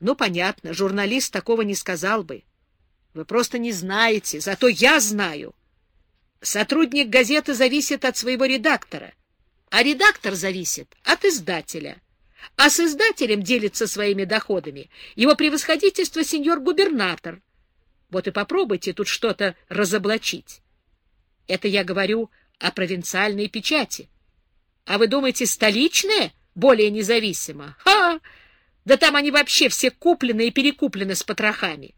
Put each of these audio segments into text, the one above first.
Ну, понятно, журналист такого не сказал бы. Вы просто не знаете, зато я знаю. Сотрудник газеты зависит от своего редактора, а редактор зависит от издателя. А с издателем делится своими доходами его превосходительство сеньор-губернатор. Вот и попробуйте тут что-то разоблачить. Это я говорю о провинциальной печати. А вы думаете, столичная более независима? Ха! Да там они вообще все куплены и перекуплены с потрохами.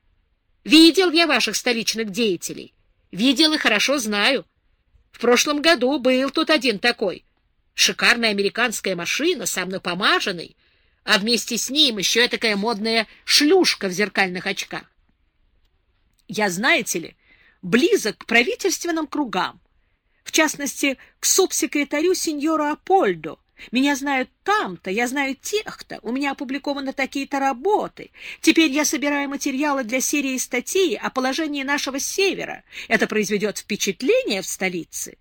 Видел я ваших столичных деятелей. Видел и хорошо знаю. В прошлом году был тут один такой. Шикарная американская машина, сам напомаженный, а вместе с ним еще такая модная шлюшка в зеркальных очках. Я, знаете ли, близок к правительственным кругам, в частности, к субсекретарю сеньору Апольдо, меня знают там-то, я знаю тех-то, у меня опубликованы такие-то работы. Теперь я собираю материалы для серии статей о положении нашего севера. Это произведет впечатление в столице.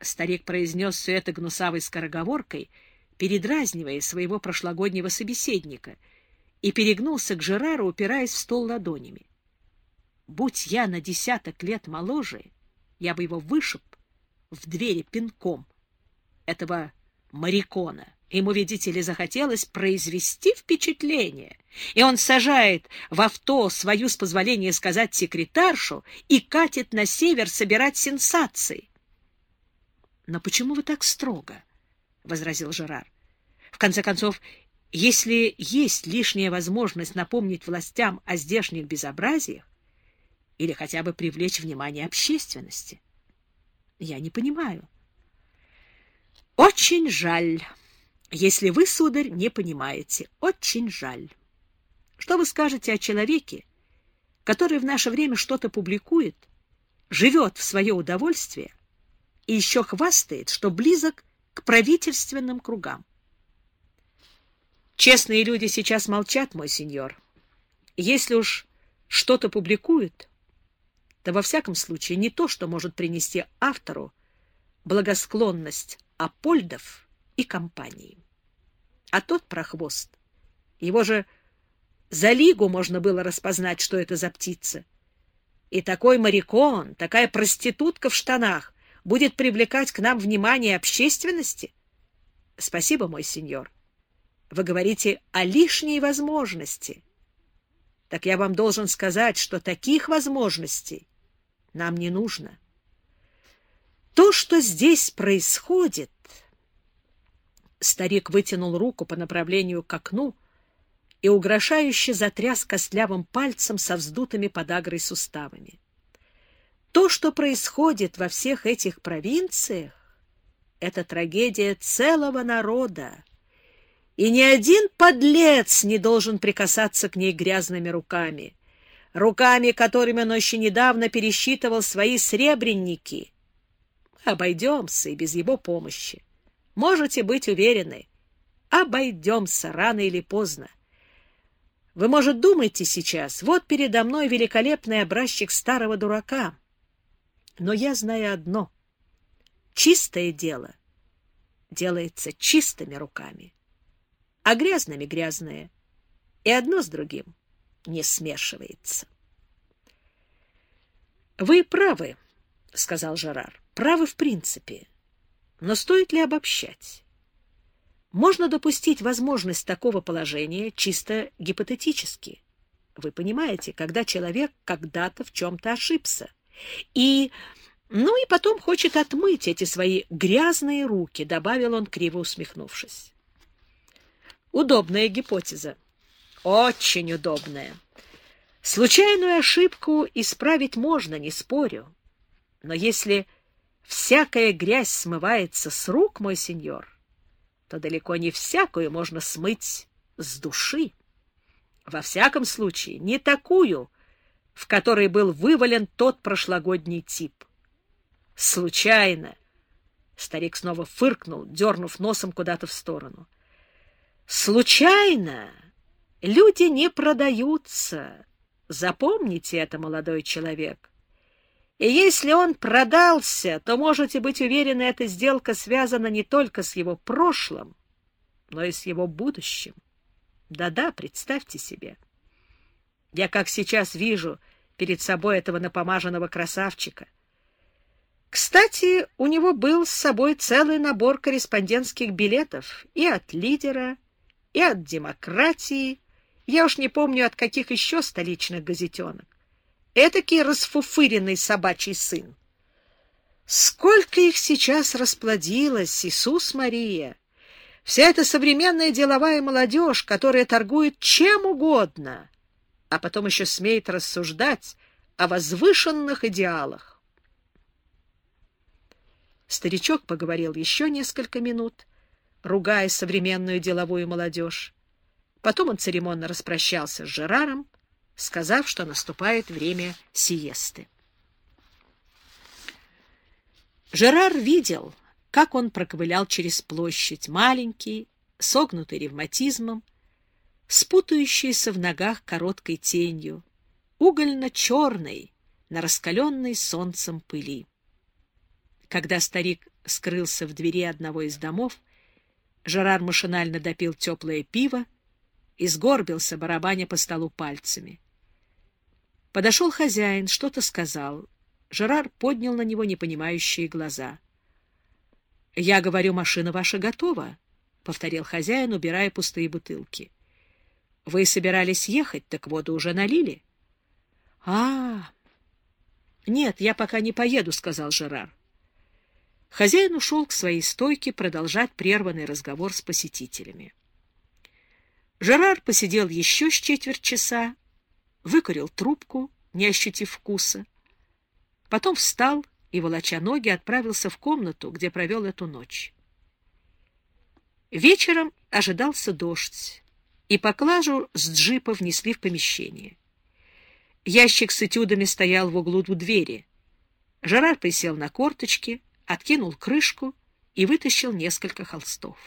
Старик произнес все это гнусавой скороговоркой, передразнивая своего прошлогоднего собеседника, и перегнулся к Жерару, упираясь в стол ладонями. Будь я на десяток лет моложе, я бы его вышиб в двери пинком. Этого Марикона. Ему, видите ли, захотелось произвести впечатление, и он сажает в авто свою, с позволения сказать, секретаршу и катит на север собирать сенсации. — Но почему вы так строго? — возразил Жерар. — В конце концов, если есть лишняя возможность напомнить властям о здешних безобразиях или хотя бы привлечь внимание общественности, я не понимаю. — очень жаль, если вы, сударь, не понимаете. Очень жаль. Что вы скажете о человеке, который в наше время что-то публикует, живет в свое удовольствие и еще хвастает, что близок к правительственным кругам? Честные люди сейчас молчат, мой сеньор. Если уж что-то публикуют, то во всяком случае не то, что может принести автору благосклонность Апольдов и компании. А тот прохвост, его же за лигу можно было распознать, что это за птица. И такой марикон, такая проститутка в штанах будет привлекать к нам внимание общественности? Спасибо, мой сеньор. Вы говорите о лишней возможности. Так я вам должен сказать, что таких возможностей нам не нужно. То, что здесь происходит... Старик вытянул руку по направлению к окну и угрожающе затряс костлявым пальцем со вздутыми подагрой суставами. То, что происходит во всех этих провинциях, это трагедия целого народа, и ни один подлец не должен прикасаться к ней грязными руками, руками, которыми он еще недавно пересчитывал свои сребренники — Обойдемся и без его помощи. Можете быть уверены. Обойдемся рано или поздно. Вы, может, думаете сейчас, вот передо мной великолепный образчик старого дурака. Но я знаю одно. Чистое дело делается чистыми руками, а грязными — грязное. И одно с другим не смешивается. — Вы правы, — сказал Жерар правы в принципе. Но стоит ли обобщать? Можно допустить возможность такого положения чисто гипотетически. Вы понимаете, когда человек когда-то в чем-то ошибся. И... Ну и потом хочет отмыть эти свои грязные руки, добавил он, криво усмехнувшись. Удобная гипотеза. Очень удобная. Случайную ошибку исправить можно, не спорю. Но если всякая грязь смывается с рук, мой сеньор, то далеко не всякую можно смыть с души. Во всяком случае, не такую, в которой был вывален тот прошлогодний тип. Случайно. Старик снова фыркнул, дернув носом куда-то в сторону. Случайно люди не продаются. Запомните это, молодой человек. И если он продался, то можете быть уверены, эта сделка связана не только с его прошлым, но и с его будущим. Да-да, представьте себе. Я как сейчас вижу перед собой этого напомаженного красавчика. Кстати, у него был с собой целый набор корреспондентских билетов и от лидера, и от демократии, я уж не помню, от каких еще столичных газетенок. Этакий расфуфыренный собачий сын. Сколько их сейчас расплодилось, Иисус Мария! Вся эта современная деловая молодежь, которая торгует чем угодно, а потом еще смеет рассуждать о возвышенных идеалах. Старичок поговорил еще несколько минут, ругая современную деловую молодежь. Потом он церемонно распрощался с Жераром, сказав, что наступает время сиесты. Жерар видел, как он проковылял через площадь, маленький, согнутый ревматизмом, спутающийся в ногах короткой тенью, угольно-черной, на раскаленной солнцем пыли. Когда старик скрылся в двери одного из домов, Жерар машинально допил теплое пиво и сгорбился, барабаня по столу пальцами. Подошел хозяин, что-то сказал. Жерар поднял на него непонимающие глаза. — Я говорю, машина ваша готова, — повторил хозяин, убирая пустые бутылки. — Вы собирались ехать, так воду уже налили? — А, нет, я пока не поеду, — сказал Жерар. Хозяин ушел к своей стойке продолжать прерванный разговор с посетителями. Жерар посидел еще с четверть часа, выкурил трубку, не ощутив вкуса. Потом встал и, волоча ноги, отправился в комнату, где провел эту ночь. Вечером ожидался дождь, и поклажу с джипа внесли в помещение. Ящик с этюдами стоял в углу у двери. Жерар присел на корточки, откинул крышку и вытащил несколько холстов.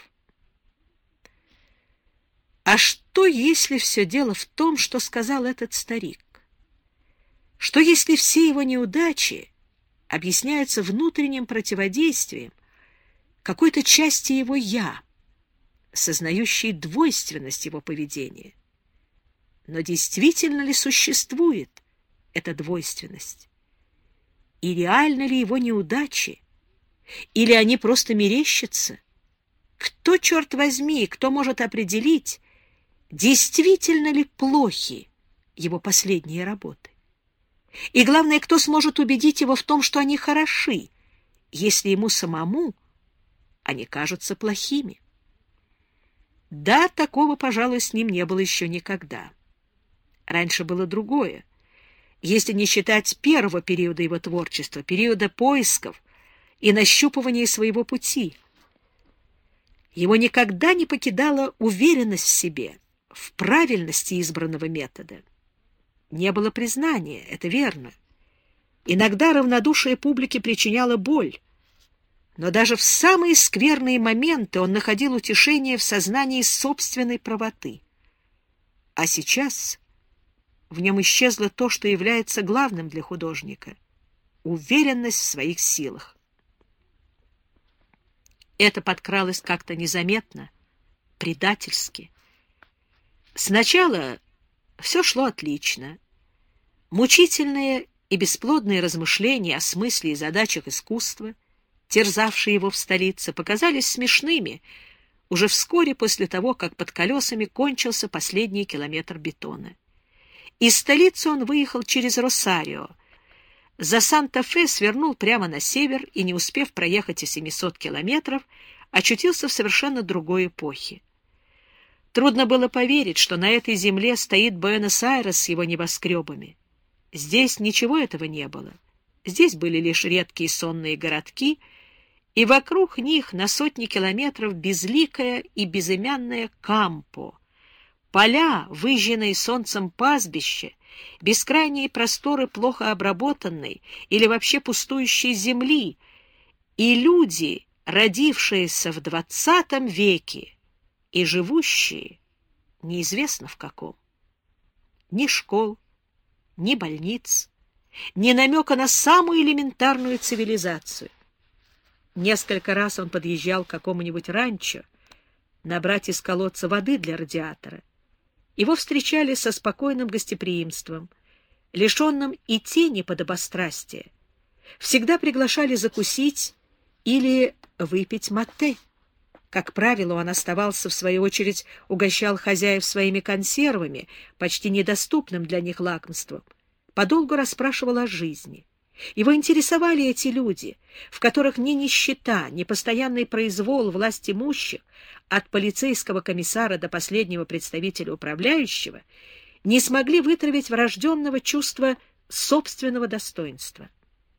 А что, если все дело в том, что сказал этот старик? Что, если все его неудачи объясняются внутренним противодействием какой-то части его «я», сознающей двойственность его поведения? Но действительно ли существует эта двойственность? И реально ли его неудачи? Или они просто мерещатся? Кто, черт возьми, кто может определить, действительно ли плохи его последние работы? И главное, кто сможет убедить его в том, что они хороши, если ему самому они кажутся плохими? Да, такого, пожалуй, с ним не было еще никогда. Раньше было другое. Если не считать первого периода его творчества, периода поисков и нащупывания своего пути. Его никогда не покидала уверенность в себе — в правильности избранного метода. Не было признания, это верно. Иногда равнодушие публики причиняло боль, но даже в самые скверные моменты он находил утешение в сознании собственной правоты. А сейчас в нем исчезло то, что является главным для художника — уверенность в своих силах. Это подкралось как-то незаметно, предательски — Сначала все шло отлично. Мучительные и бесплодные размышления о смысле и задачах искусства, терзавшие его в столице, показались смешными уже вскоре после того, как под колесами кончился последний километр бетона. Из столицы он выехал через Росарио. За Санта-Фе свернул прямо на север и, не успев проехать и 700 километров, очутился в совершенно другой эпохе. Трудно было поверить, что на этой земле стоит Буэнос-Айрес с его небоскребами. Здесь ничего этого не было. Здесь были лишь редкие сонные городки, и вокруг них на сотни километров безликое и безымянное Кампо, поля, выжженные солнцем пастбища, бескрайние просторы плохо обработанной или вообще пустующей земли, и люди, родившиеся в двадцатом веке, и живущие неизвестно в каком. Ни школ, ни больниц, ни намека на самую элементарную цивилизацию. Несколько раз он подъезжал к какому-нибудь ранчо набрать из колодца воды для радиатора Его встречали со спокойным гостеприимством, лишенным и тени подобострастия. Всегда приглашали закусить или выпить мате. Как правило, он оставался, в свою очередь, угощал хозяев своими консервами, почти недоступным для них лакомством. Подолгу расспрашивал о жизни. Его интересовали эти люди, в которых ни нищета, ни постоянный произвол власть имущих, от полицейского комиссара до последнего представителя управляющего, не смогли вытравить врожденного чувства собственного достоинства.